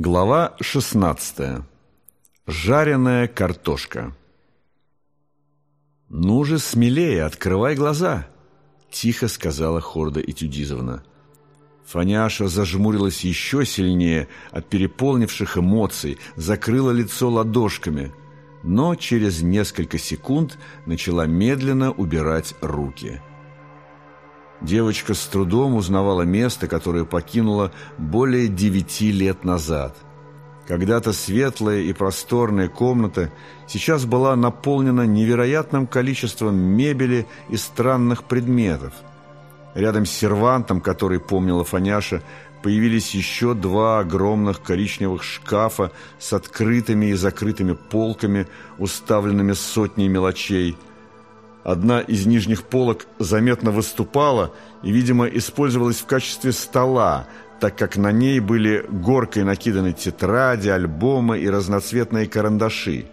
Глава 16. Жареная картошка. «Ну же, смелее, открывай глаза!» – тихо сказала Хорда Этюдизовна. Фаняша зажмурилась еще сильнее от переполнивших эмоций, закрыла лицо ладошками, но через несколько секунд начала медленно убирать руки – Девочка с трудом узнавала место, которое покинула более девяти лет назад. Когда-то светлая и просторная комната сейчас была наполнена невероятным количеством мебели и странных предметов. Рядом с сервантом, который помнила Фаняша, появились еще два огромных коричневых шкафа с открытыми и закрытыми полками, уставленными сотней мелочей – Одна из нижних полок заметно выступала и, видимо, использовалась в качестве стола, так как на ней были горкой накиданы тетради, альбомы и разноцветные карандаши.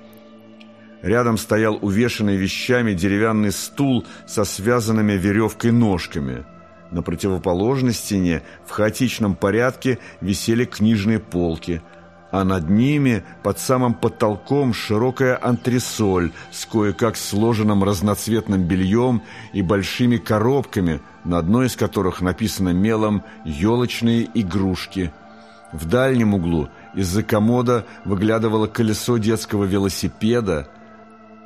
Рядом стоял увешанный вещами деревянный стул со связанными веревкой ножками. На противоположной стене в хаотичном порядке висели книжные полки – а над ними, под самым потолком, широкая антресоль с кое-как сложенным разноцветным бельем и большими коробками, на одной из которых написано мелом «елочные игрушки». В дальнем углу из-за комода выглядывало колесо детского велосипеда,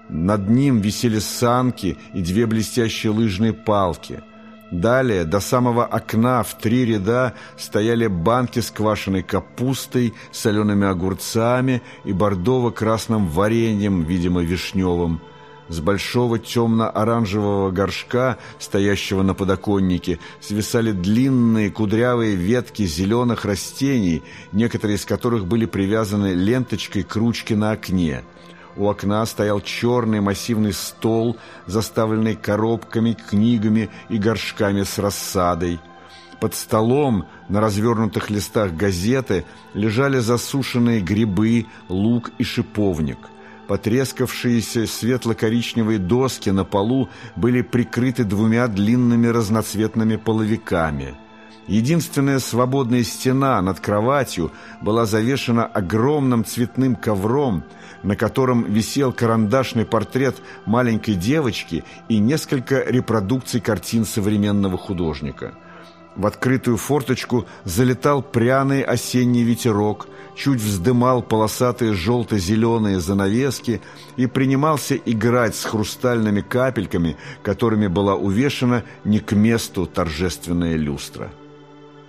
над ним висели санки и две блестящие лыжные палки – Далее, до самого окна в три ряда стояли банки с квашеной капустой, солеными огурцами и бордово-красным вареньем, видимо, вишневым. С большого темно-оранжевого горшка, стоящего на подоконнике, свисали длинные кудрявые ветки зеленых растений, некоторые из которых были привязаны ленточкой к ручке на окне – у окна стоял черный массивный стол, заставленный коробками, книгами и горшками с рассадой. Под столом на развернутых листах газеты лежали засушенные грибы, лук и шиповник. Потрескавшиеся светло-коричневые доски на полу были прикрыты двумя длинными разноцветными половиками – Единственная свободная стена над кроватью была завешена огромным цветным ковром, на котором висел карандашный портрет маленькой девочки и несколько репродукций картин современного художника. В открытую форточку залетал пряный осенний ветерок, чуть вздымал полосатые желто-зеленые занавески и принимался играть с хрустальными капельками, которыми была увешана не к месту торжественная люстра.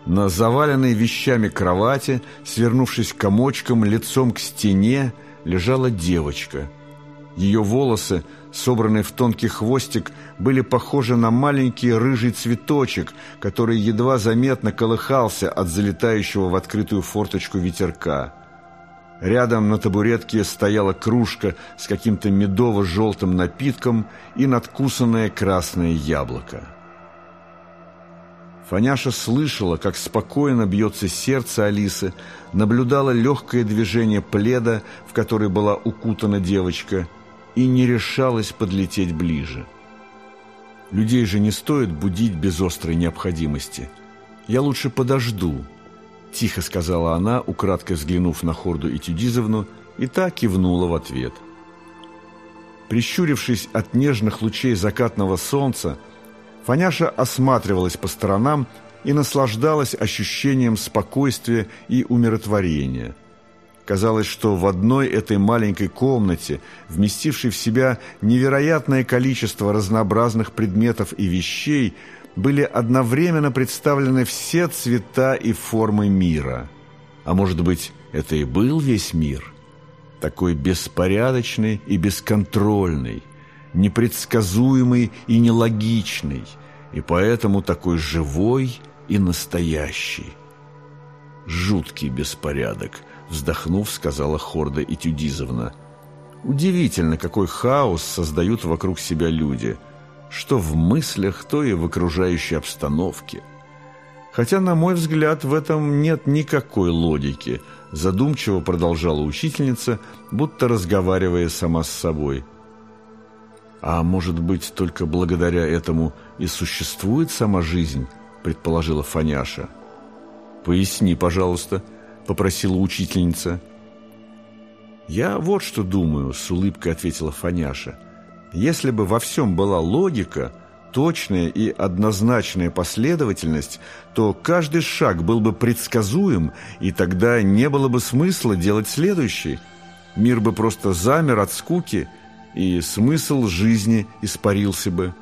На заваленной вещами кровати, свернувшись комочком лицом к стене, лежала девочка. Ее волосы, собранные в тонкий хвостик, были похожи на маленький рыжий цветочек, который едва заметно колыхался от залетающего в открытую форточку ветерка. Рядом на табуретке стояла кружка с каким-то медово-желтым напитком и надкусанное красное яблоко. Фаняша слышала, как спокойно бьется сердце Алисы, наблюдала легкое движение пледа, в который была укутана девочка, и не решалась подлететь ближе. Людей же не стоит будить без острой необходимости. Я лучше подожду, тихо сказала она, украдкой взглянув на Хорду Этюдизовну, и та кивнула в ответ. Прищурившись от нежных лучей закатного солнца, Фаняша осматривалась по сторонам и наслаждалась ощущением спокойствия и умиротворения. Казалось, что в одной этой маленькой комнате, вместившей в себя невероятное количество разнообразных предметов и вещей, были одновременно представлены все цвета и формы мира. А может быть, это и был весь мир? Такой беспорядочный и бесконтрольный, непредсказуемый и нелогичный, и поэтому такой живой и настоящий. «Жуткий беспорядок», — вздохнув, сказала Хорда Этюдизовна. «Удивительно, какой хаос создают вокруг себя люди, что в мыслях, то и в окружающей обстановке. Хотя, на мой взгляд, в этом нет никакой логики», — задумчиво продолжала учительница, будто разговаривая сама с собой — а может быть, только благодаря этому и существует сама жизнь, предположила Фаняша. Поясни, пожалуйста, попросила учительница. «Я вот что думаю», — с улыбкой ответила Фаняша. «Если бы во всем была логика, точная и однозначная последовательность, то каждый шаг был бы предсказуем, и тогда не было бы смысла делать следующий. Мир бы просто замер от скуки, и смысл жизни испарился бы».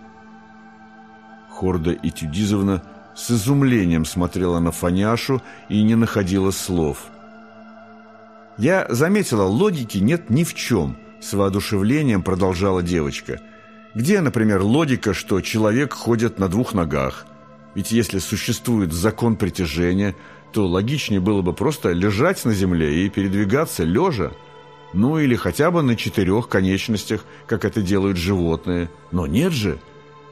Хорда Итюдизовна с изумлением смотрела на Фаняшу и не находила слов – «Я заметила, логики нет ни в чем», – с воодушевлением продолжала девочка. «Где, например, логика, что человек ходит на двух ногах? Ведь если существует закон притяжения, то логичнее было бы просто лежать на земле и передвигаться лежа. Ну или хотя бы на четырех конечностях, как это делают животные. Но нет же.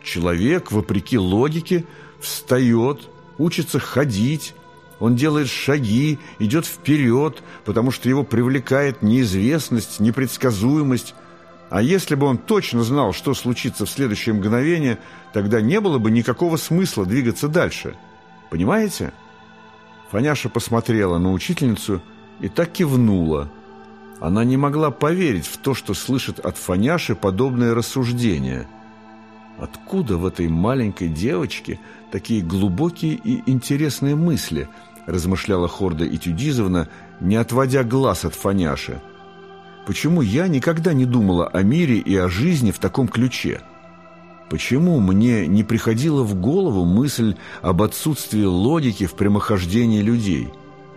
Человек, вопреки логике, встает, учится ходить, он делает шаги, идет вперед, потому что его привлекает неизвестность, непредсказуемость. А если бы он точно знал, что случится в следующее мгновение, тогда не было бы никакого смысла двигаться дальше. Понимаете? Фаняша посмотрела на учительницу и так кивнула. Она не могла поверить в то, что слышит от Фаняши подобное рассуждение. Откуда в этой маленькой девочке такие глубокие и интересные мысли – размышляла Хорда Этюдизовна, не отводя глаз от Фаняши. Почему я никогда не думала о мире и о жизни в таком ключе? Почему мне не приходила в голову мысль об отсутствии логики в прямохождении людей?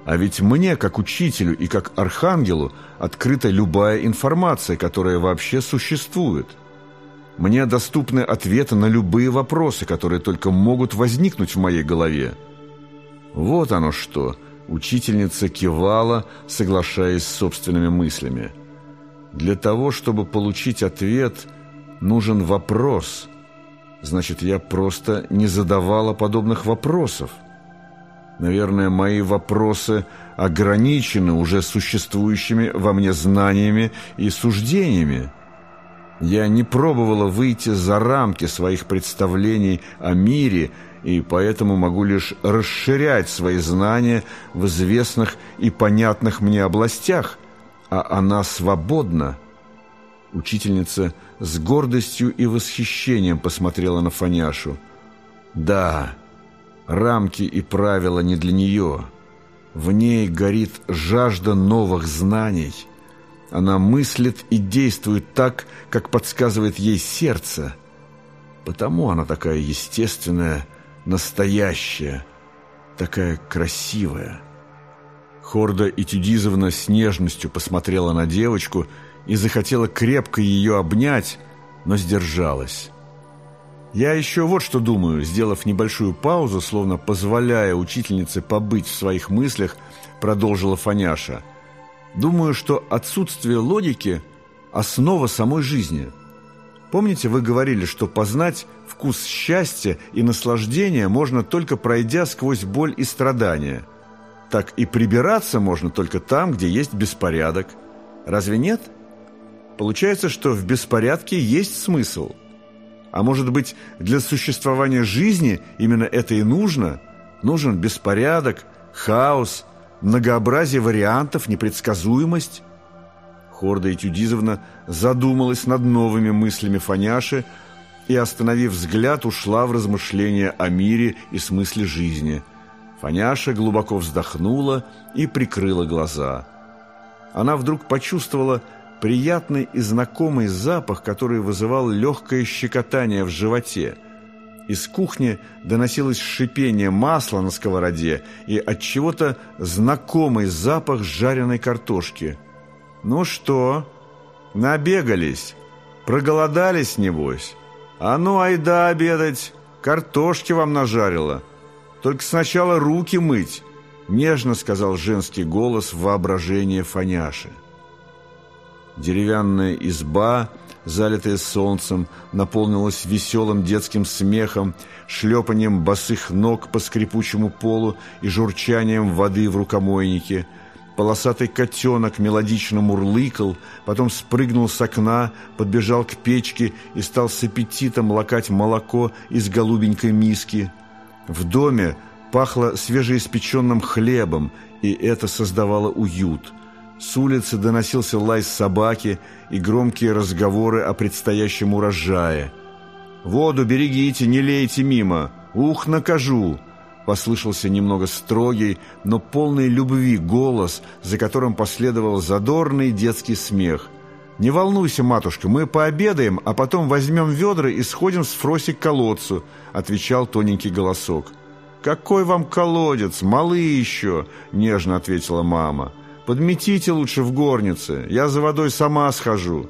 А ведь мне, как учителю и как архангелу, открыта любая информация, которая вообще существует. Мне доступны ответы на любые вопросы, которые только могут возникнуть в моей голове. Вот оно что. Учительница кивала, соглашаясь с собственными мыслями. Для того, чтобы получить ответ, нужен вопрос. Значит, я просто не задавала подобных вопросов. Наверное, мои вопросы ограничены уже существующими во мне знаниями и суждениями. Я не пробовала выйти за рамки своих представлений о мире и поэтому могу лишь расширять свои знания в известных и понятных мне областях, а она свободна. Учительница с гордостью и восхищением посмотрела на Фаняшу. Да, рамки и правила не для нее. В ней горит жажда новых знаний. Она мыслит и действует так, как подсказывает ей сердце. Потому она такая естественная, настоящая, такая красивая. Хорда Этюдизовна с нежностью посмотрела на девочку и захотела крепко ее обнять, но сдержалась. «Я еще вот что думаю», сделав небольшую паузу, словно позволяя учительнице побыть в своих мыслях, продолжила Фаняша. «Думаю, что отсутствие логики – основа самой жизни. Помните, вы говорили, что познать вкус счастья и наслаждения можно только пройдя сквозь боль и страдания. Так и прибираться можно только там, где есть беспорядок. Разве нет? Получается, что в беспорядке есть смысл. А может быть, для существования жизни именно это и нужно? Нужен беспорядок, хаос, многообразие вариантов, непредсказуемость? Хорда Этюдизовна задумалась над новыми мыслями Фаняши и, остановив взгляд, ушла в размышления о мире и смысле жизни. Фаняша глубоко вздохнула и прикрыла глаза. Она вдруг почувствовала приятный и знакомый запах, который вызывал легкое щекотание в животе. Из кухни доносилось шипение масла на сковороде и от чего-то знакомый запах жареной картошки – «Ну что, набегались? Проголодались, небось? А ну, айда обедать, картошки вам нажарила. Только сначала руки мыть», — нежно сказал женский голос в воображении Фаняши. Деревянная изба, залитая солнцем, наполнилась веселым детским смехом, шлепанием босых ног по скрипучему полу и журчанием воды в рукомойнике — Полосатый котенок мелодично мурлыкал, потом спрыгнул с окна, подбежал к печке и стал с аппетитом лакать молоко из голубенькой миски. В доме Пахло свежеиспеченным хлебом, и это создавало уют. С улицы доносился лай собаки и громкие разговоры о предстоящем урожае. «Воду берегите, не лейте мимо! Ух, накажу!» Послышался немного строгий, но полный любви голос, за которым последовал задорный детский смех. «Не волнуйся, матушка, мы пообедаем, а потом возьмем ведра и сходим с Фроси к колодцу», — отвечал тоненький голосок. «Какой вам колодец? Малы еще!» — нежно ответила мама. «Подметите лучше в горнице, я за водой сама схожу.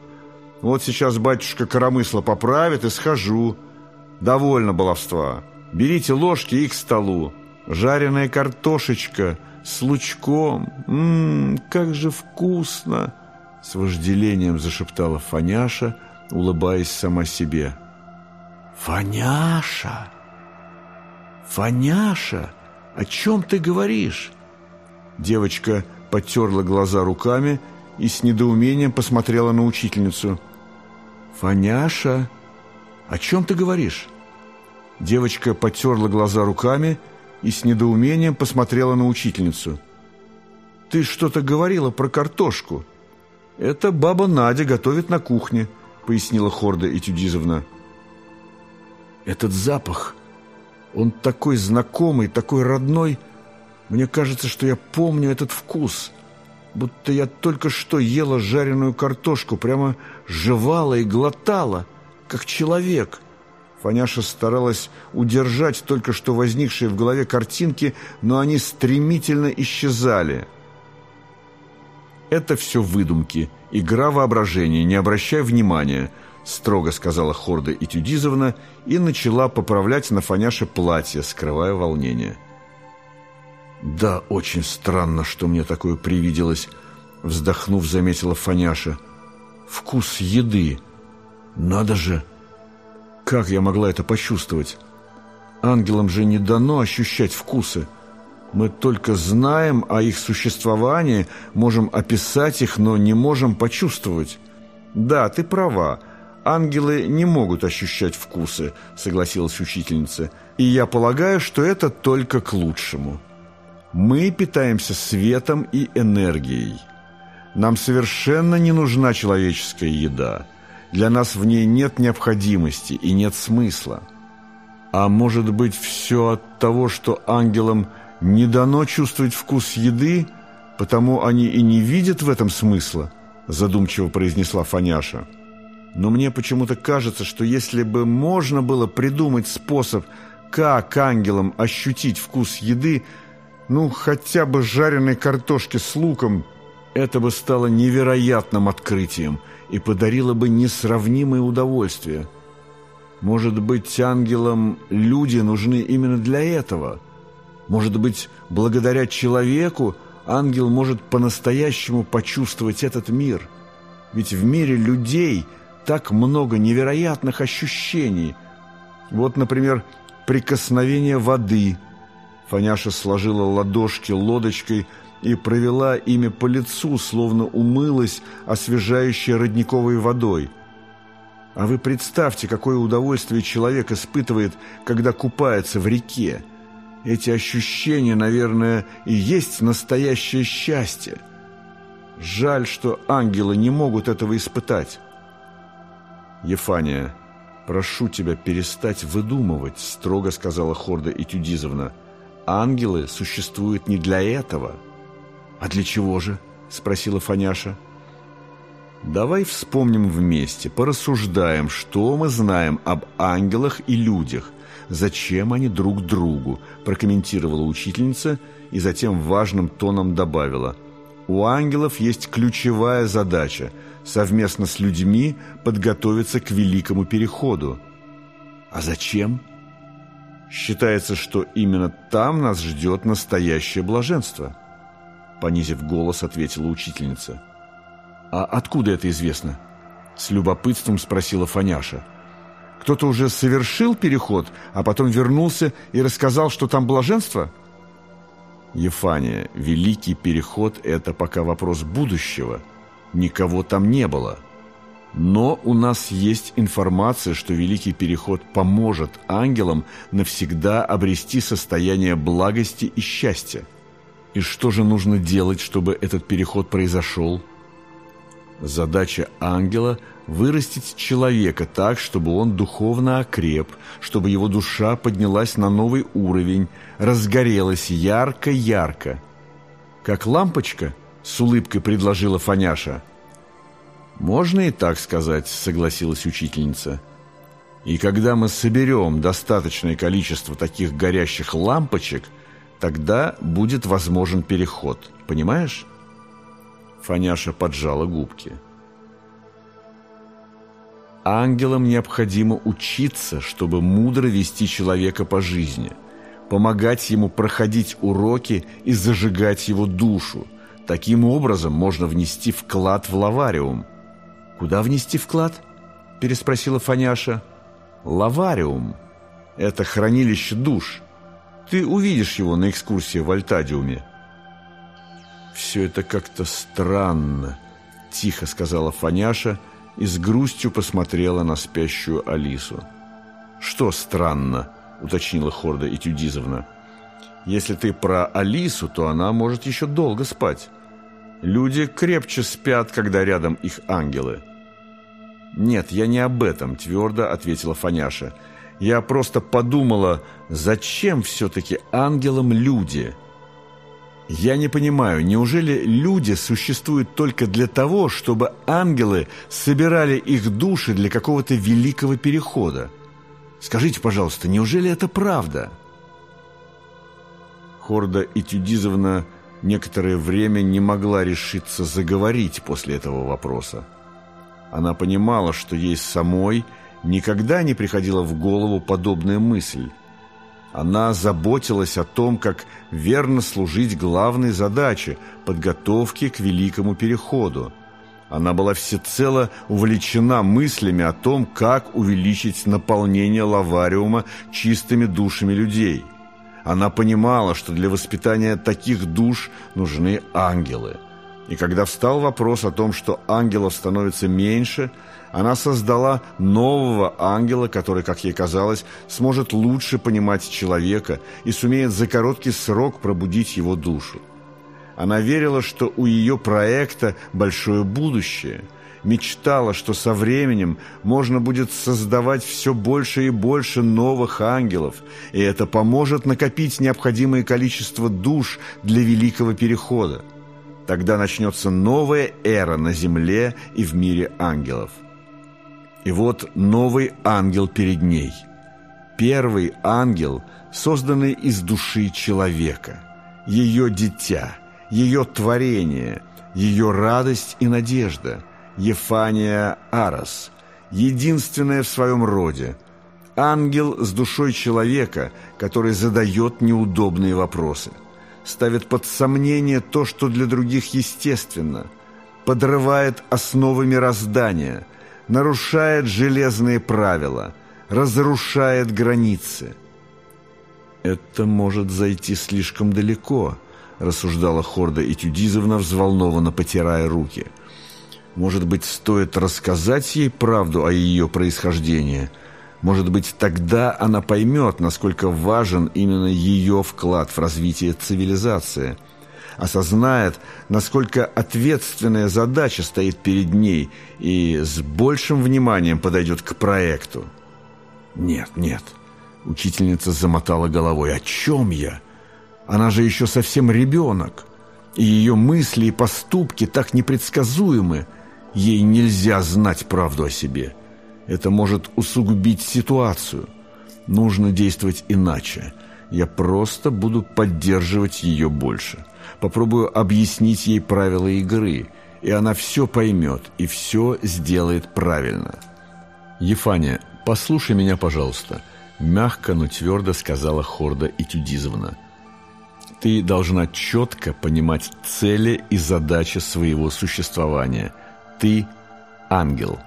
Вот сейчас батюшка коромысло поправит и схожу. Довольно баловства. Берите ложки и к столу. Жареная картошечка с лучком. Ммм, как же вкусно!» С вожделением зашептала Фаняша, улыбаясь сама себе. «Фаняша!» «Фаняша, о чем ты говоришь?» Девочка потерла глаза руками и с недоумением посмотрела на учительницу. «Фаняша, о чем ты говоришь?» Девочка потерла глаза руками и с недоумением посмотрела на учительницу. «Ты что-то говорила про картошку. Это баба Надя готовит на кухне», — пояснила Хорда Этюдизовна. «Этот запах он такой знакомый, такой родной. Мне кажется, что я помню этот вкус. Будто я только что ела жареную картошку, прямо жевала и глотала, как человек. Фаняша старалась удержать только что возникшие в голове картинки, но они стремительно исчезали. Это все выдумки, игра воображения, не обращай внимания – строго сказала Хорда Этюдизовна и начала поправлять на Фаняше платье, скрывая волнение. «Да, очень странно, что мне такое привиделось», — вздохнув, заметила Фаняша. «Вкус еды. Надо же! Как я могла это почувствовать? Ангелам же не дано ощущать вкусы. Мы только знаем о их существовании, можем описать их, но не можем почувствовать. Да, ты права. «Ангелы не могут ощущать вкусы», — согласилась учительница. «И я полагаю, что это только к лучшему. Мы питаемся светом и энергией. Нам совершенно не нужна человеческая еда. Для нас в ней нет необходимости и нет смысла. А может быть, все от того, что ангелам не дано чувствовать вкус еды, потому они и не видят в этом смысла?» задумчиво произнесла Фаняша. Но мне почему-то кажется, что если бы можно было придумать способ, как ангелам ощутить вкус еды, ну, хотя бы жареной картошки с луком, это бы стало невероятным открытием и подарило бы несравнимое удовольствие. Может быть, ангелам люди нужны именно для этого? Может быть, благодаря человеку ангел может по-настоящему почувствовать этот мир? Ведь в мире людей – так много невероятных ощущений. Вот, например, прикосновение воды. Фаняша сложила ладошки лодочкой и провела ими по лицу, словно умылась освежающей родниковой водой. А вы представьте, какое удовольствие человек испытывает, когда купается в реке. Эти ощущения, наверное, и есть настоящее счастье. Жаль, что ангелы не могут этого испытать. «Ефания, прошу тебя перестать выдумывать», — строго сказала Хорда Этюдизовна. «Ангелы существуют не для этого». «А для чего же?» — спросила Фаняша. «Давай вспомним вместе, порассуждаем, что мы знаем об ангелах и людях, зачем они друг другу», — прокомментировала учительница и затем важным тоном добавила. «У ангелов есть ключевая задача — совместно с людьми подготовиться к великому переходу. А зачем? Считается, что именно там нас ждет настоящее блаженство. Понизив голос, ответила учительница. А откуда это известно? С любопытством спросила Фаняша. Кто-то уже совершил переход, а потом вернулся и рассказал, что там блаженство? Ефания, великий переход – это пока вопрос будущего – никого там не было. Но у нас есть информация, что Великий Переход поможет ангелам навсегда обрести состояние благости и счастья. И что же нужно делать, чтобы этот переход произошел? Задача ангела – вырастить человека так, чтобы он духовно окреп, чтобы его душа поднялась на новый уровень, разгорелась ярко-ярко. «Как лампочка?» – с улыбкой предложила Фаняша – «Можно и так сказать», — согласилась учительница. «И когда мы соберем достаточное количество таких горящих лампочек, тогда будет возможен переход. Понимаешь?» Фаняша поджала губки. Ангелам необходимо учиться, чтобы мудро вести человека по жизни, помогать ему проходить уроки и зажигать его душу. Таким образом можно внести вклад в лавариум – «Куда внести вклад?» – переспросила Фаняша. «Лавариум. Это хранилище душ. Ты увидишь его на экскурсии в Альтадиуме». «Все это как-то странно», – тихо сказала Фаняша и с грустью посмотрела на спящую Алису. «Что странно?» – уточнила Хорда Этюдизовна. «Если ты про Алису, то она может еще долго спать. Люди крепче спят, когда рядом их ангелы». «Нет, я не об этом», – твердо ответила Фаняша. «Я просто подумала, зачем все-таки ангелам люди?» «Я не понимаю, неужели люди существуют только для того, чтобы ангелы собирали их души для какого-то великого перехода? Скажите, пожалуйста, неужели это правда?» Хорда Этюдизовна некоторое время не могла решиться заговорить после этого вопроса. Она понимала, что ей самой никогда не приходила в голову подобная мысль. Она заботилась о том, как верно служить главной задаче – подготовке к великому переходу. Она была всецело увлечена мыслями о том, как увеличить наполнение лавариума чистыми душами людей. Она понимала, что для воспитания таких душ нужны ангелы – и когда встал вопрос о том, что ангелов становится меньше, она создала нового ангела, который, как ей казалось, сможет лучше понимать человека и сумеет за короткий срок пробудить его душу. Она верила, что у ее проекта большое будущее, мечтала, что со временем можно будет создавать все больше и больше новых ангелов, и это поможет накопить необходимое количество душ для великого перехода. Тогда начнется новая эра на земле и в мире ангелов. И вот новый ангел перед ней. Первый ангел, созданный из души человека. Ее дитя, ее творение, ее радость и надежда. Ефания Арас, единственная в своем роде. Ангел с душой человека, который задает неудобные вопросы – ставит под сомнение то, что для других естественно, подрывает основы мироздания, нарушает железные правила, разрушает границы. «Это может зайти слишком далеко», – рассуждала Хорда Этюдизовна, взволнованно потирая руки. «Может быть, стоит рассказать ей правду о ее происхождении – может быть, тогда она поймет, насколько важен именно ее вклад в развитие цивилизации, осознает, насколько ответственная задача стоит перед ней и с большим вниманием подойдет к проекту. «Нет, нет», — учительница замотала головой, «о чем я? Она же еще совсем ребенок, и ее мысли и поступки так непредсказуемы, ей нельзя знать правду о себе». Это может усугубить ситуацию. Нужно действовать иначе. Я просто буду поддерживать ее больше. Попробую объяснить ей правила игры, и она все поймет и все сделает правильно. «Ефания, послушай меня, пожалуйста», – мягко, но твердо сказала Хорда Этюдизовна. «Ты должна четко понимать цели и задачи своего существования. Ты – ангел».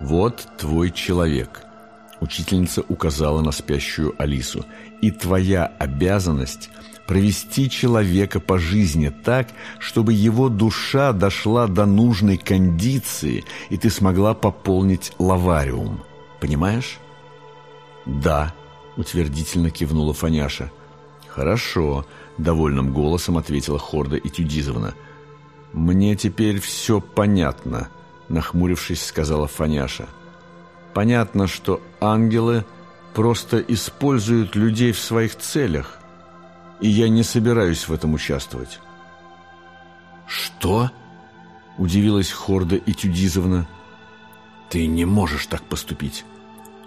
«Вот твой человек», – учительница указала на спящую Алису, «и твоя обязанность провести человека по жизни так, чтобы его душа дошла до нужной кондиции, и ты смогла пополнить лавариум. Понимаешь? «Да», — утвердительно кивнула Фаняша. «Хорошо», — довольным голосом ответила Хорда Этюдизовна. «Мне теперь все понятно», — нахмурившись, сказала Фаняша. «Понятно, что ангелы просто используют людей в своих целях, и я не собираюсь в этом участвовать». «Что?» — удивилась Хорда Этюдизовна. «Ты не можешь так поступить.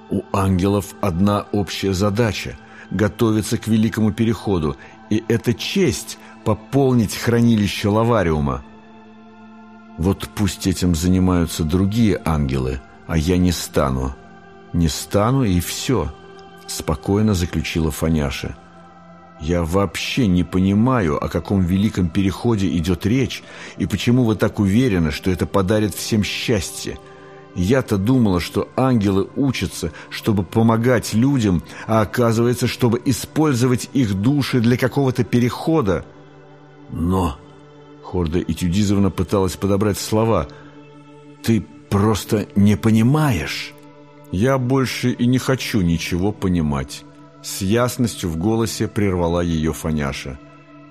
У ангелов одна общая задача — готовиться к великому переходу, и это честь пополнить хранилище лавариума. Вот пусть этим занимаются другие ангелы, а я не стану. Не стану и все, спокойно заключила Фаняша. Я вообще не понимаю, о каком великом переходе идет речь, и почему вы так уверены, что это подарит всем счастье. Я-то думала, что ангелы учатся, чтобы помогать людям, а оказывается, чтобы использовать их души для какого-то перехода. Но, Хорда Этюдизовна пыталась подобрать слова, ты просто не понимаешь. Я больше и не хочу ничего понимать. С ясностью в голосе прервала ее Фаняша.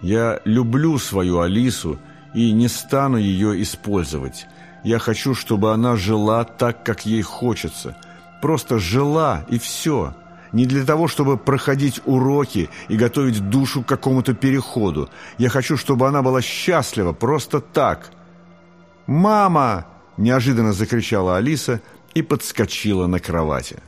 Я люблю свою Алису и не стану ее использовать. Я хочу, чтобы она жила так, как ей хочется. Просто жила, и все. Не для того, чтобы проходить уроки и готовить душу к какому-то переходу. Я хочу, чтобы она была счастлива, просто так. «Мама!» – неожиданно закричала Алиса и подскочила на кровати.